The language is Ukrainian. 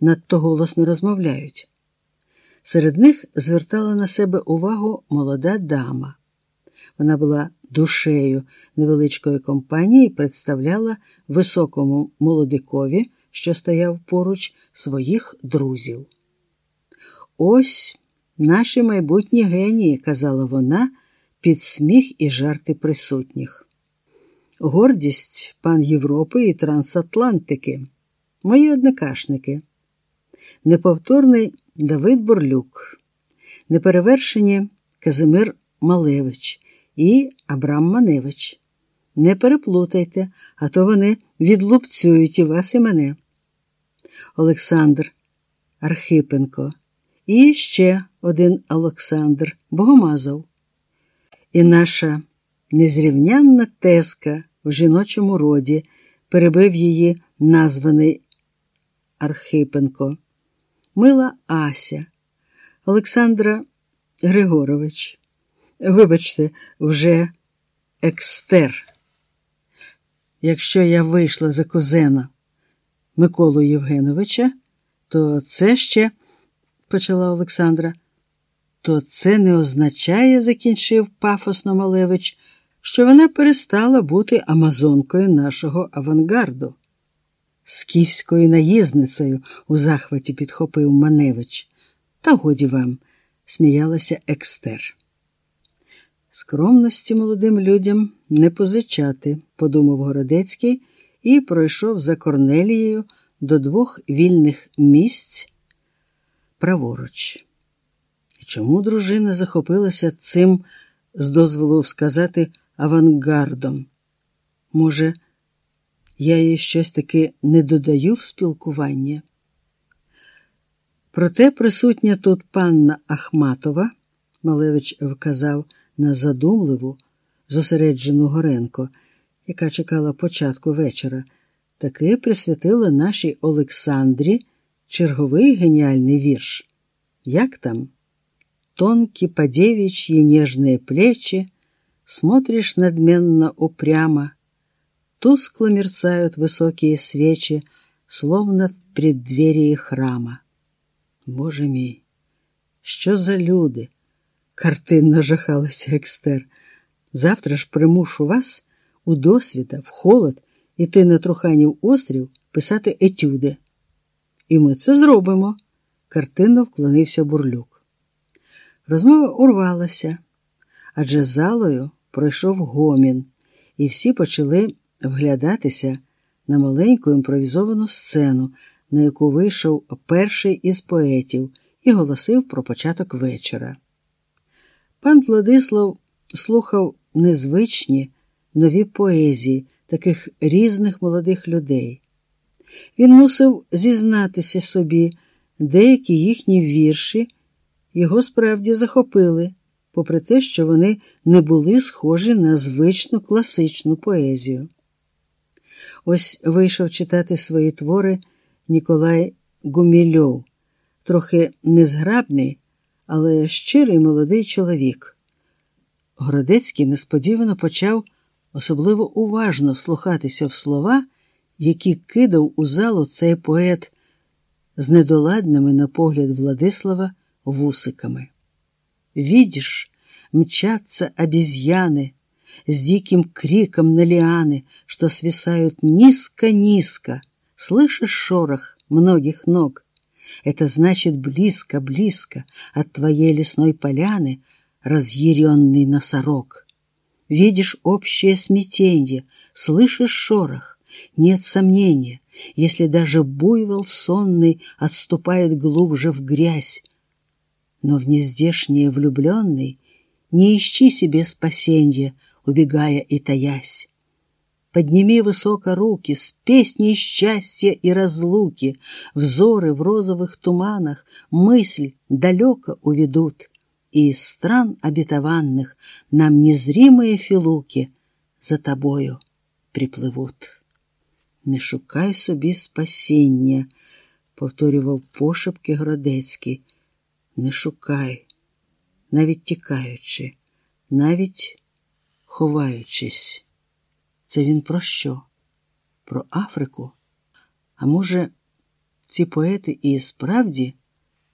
надто голосно розмовляють. Серед них звертала на себе увагу молода дама. Вона була душею невеличкої компанії і представляла високому молодикові, що стояв поруч своїх друзів. Ось наші майбутні генії, казала вона під сміх і жарти присутніх. Гордість пан Європи і Трансатлантики, мої однокашники, неповторний Давид Бурлюк, неперевершені Казимир Малевич і Абрам Маневич. Не переплутайте, а то вони відлупцюють і вас, і мене. Олександр Архипенко. І ще один Олександр Богомазов. І наша незрівнянна тезка в жіночому роді перебив її названий Архипенко, мила Ася, Олександра Григорович. Вибачте, вже екстер. Якщо я вийшла за кузена Миколу Євгеновича, то це ще, почала Олександра, то це не означає, закінчив пафосно Малевич, що вона перестала бути амазонкою нашого авангарду. Скіфською наїзницею у захваті підхопив Маневич. Та годі вам, сміялася екстер. Скромності молодим людям не позичати, подумав Городецький і пройшов за Корнелією до двох вільних місць праворуч. Чому дружина захопилася цим, з дозволу сказати, авангардом? Може, я їй щось таки не додаю в спілкування? Проте присутня тут панна Ахматова, Малевич вказав на задумливу, зосереджену Горенко, яка чекала початку вечора, таки присвятила нашій Олександрі черговий геніальний вірш. Як там? Тонкі по девичьи нежные плечи, Смотришь надменно упрямо, Тускло мерцают высокие свечи, Словно в преддверии храма. Боже мій, що за люди? Картинно жахалася екстер. Завтра ж примушу вас у досвіта, в холод, іти на Труханів острів, писати етюди. І ми це зробимо, картинно вклонився бурлюк. Розмова урвалася, адже залою пройшов гомін, і всі почали вглядатися на маленьку імпровізовану сцену, на яку вийшов перший із поетів і голосив про початок вечора. Пан Владислав слухав незвичні нові поезії таких різних молодих людей. Він мусив зізнатися собі, деякі їхні вірші його справді захопили, попри те, що вони не були схожі на звичну класичну поезію. Ось вийшов читати свої твори Ніколай Гумільов, трохи незграбний, але щирий молодий чоловік. Городецький несподівано почав особливо уважно вслухатися в слова, які кидав у залу цей поет з недоладними, на погляд Владислава, вусиками. Видишь, мчатся обезьяны с диким криком на лианы, что свисают низко-низко. Слышишь шорох многих ног? Это значит близко-близко от твоей лесной поляны разъяренный носорог. Видишь общее смятенье, слышишь шорох. Нет сомнения, если даже буйвол сонный отступает глубже в грязь. Но в нездешнее влюбленный не ищи себе спасенья, убегая и таясь. Подними высоко руки с песней счастья и разлуки, Взоры в розовых туманах мысль далеко уведут, И из стран обетованных нам незримые филуки За тобою припливуть. Не шукай собі спасіння, повторював пошепки Гродецький. Не шукай, навіть тікаючи, навіть ховаючись. Це він про що? Про Африку? А може, ці поети і справді